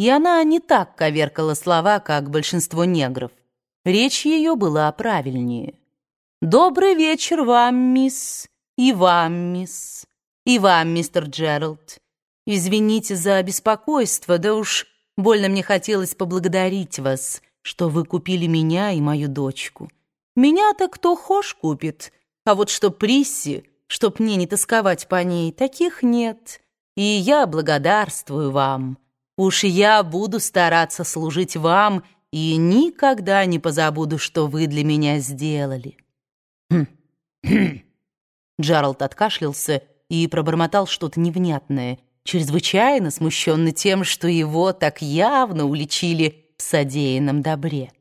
и она не так коверкала слова, как большинство негров. Речь ее была правильнее. «Добрый вечер вам, мисс, и вам, мисс, и вам, мистер Джеральд. Извините за беспокойство, да уж больно мне хотелось поблагодарить вас, что вы купили меня и мою дочку. Меня-то кто хошь купит, а вот что Присси, чтоб мне не тосковать по ней, таких нет, и я благодарствую вам». Уж я буду стараться служить вам и никогда не позабуду, что вы для меня сделали». «Хм, хм». Джаральд откашлялся и пробормотал что-то невнятное, чрезвычайно смущенный тем, что его так явно уличили в содеянном добре.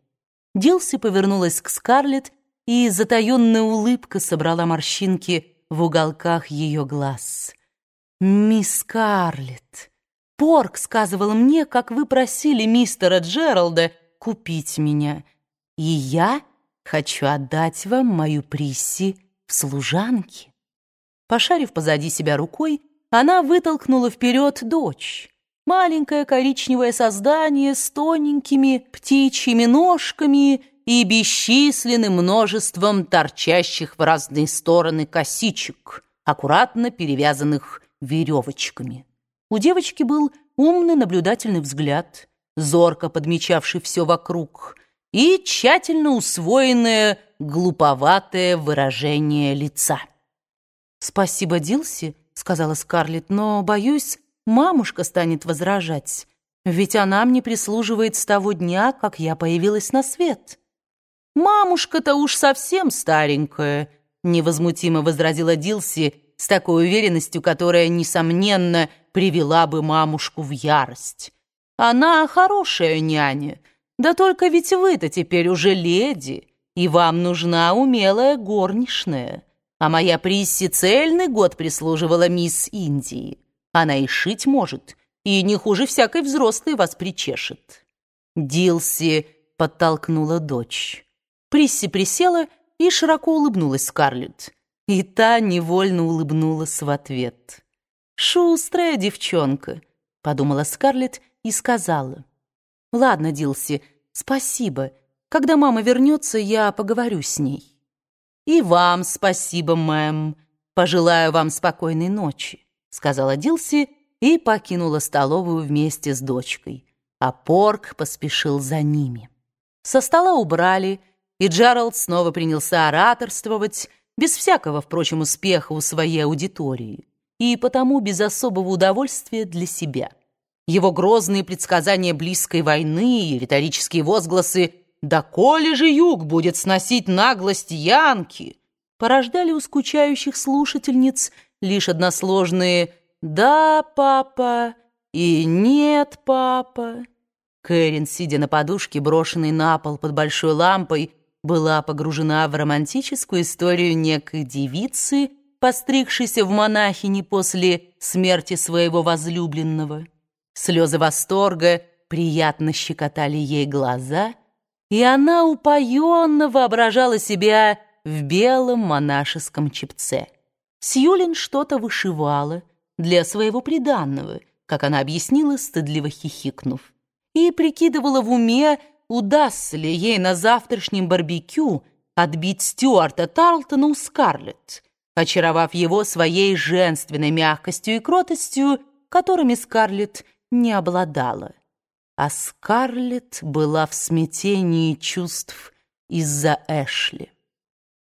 Дилси повернулась к Скарлетт, и затаенная улыбка собрала морщинки в уголках ее глаз. «Мисс Скарлетт!» Порк сказывал мне, как вы просили мистера Джералда купить меня, и я хочу отдать вам мою Присси в служанки. Пошарив позади себя рукой, она вытолкнула вперед дочь. Маленькое коричневое создание с тоненькими птичьими ножками и бесчисленным множеством торчащих в разные стороны косичек, аккуратно перевязанных веревочками. У девочки был умный наблюдательный взгляд, зорко подмечавший все вокруг, и тщательно усвоенное глуповатое выражение лица. «Спасибо, Дилси», — сказала Скарлетт, «но, боюсь, мамушка станет возражать, ведь она мне прислуживает с того дня, как я появилась на свет». «Мамушка-то уж совсем старенькая», — невозмутимо возразила Дилси с такой уверенностью, которая, несомненно, привела бы мамушку в ярость. Она хорошая няня, да только ведь вы-то теперь уже леди, и вам нужна умелая горничная. А моя Присси цельный год прислуживала мисс Индии. Она и шить может, и не хуже всякой взрослой вас причешет. Дилси подтолкнула дочь. Присси присела и широко улыбнулась Скарлетт. И та невольно улыбнулась в ответ. «Шустрая девчонка», — подумала Скарлетт и сказала. «Ладно, Дилси, спасибо. Когда мама вернется, я поговорю с ней». «И вам спасибо, мэм. Пожелаю вам спокойной ночи», — сказала Дилси и покинула столовую вместе с дочкой. А Порк поспешил за ними. Со стола убрали, и Джеральд снова принялся ораторствовать, без всякого, впрочем, успеха у своей аудитории и потому без особого удовольствия для себя. Его грозные предсказания близкой войны и риторические возгласы «Да коли же юг будет сносить наглость Янки!» порождали у скучающих слушательниц лишь односложные «Да, папа» и «Нет, папа». Кэрин, сидя на подушке, брошенной на пол под большой лампой, была погружена в романтическую историю некой девицы, постригшейся в монахини после смерти своего возлюбленного. Слезы восторга приятно щекотали ей глаза, и она упоенно воображала себя в белом монашеском чепце. Сьюлин что-то вышивала для своего приданного, как она объяснила, стыдливо хихикнув, и прикидывала в уме, удастся ли ей на завтрашнем барбекю отбить Стюарта Тарлтона у Скарлетт, очаровав его своей женственной мягкостью и кротостью, которыми Скарлетт не обладала. А Скарлетт была в смятении чувств из-за Эшли.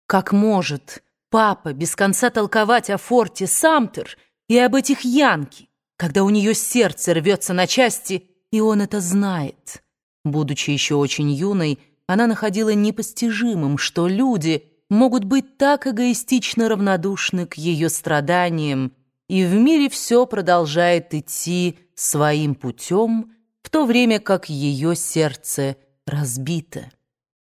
Как может папа без конца толковать о форте Самтер и об этих Янки, когда у нее сердце рвется на части, и он это знает? Будучи еще очень юной, она находила непостижимым, что люди могут быть так эгоистично равнодушны к ее страданиям, и в мире все продолжает идти своим путем, в то время как ее сердце разбито.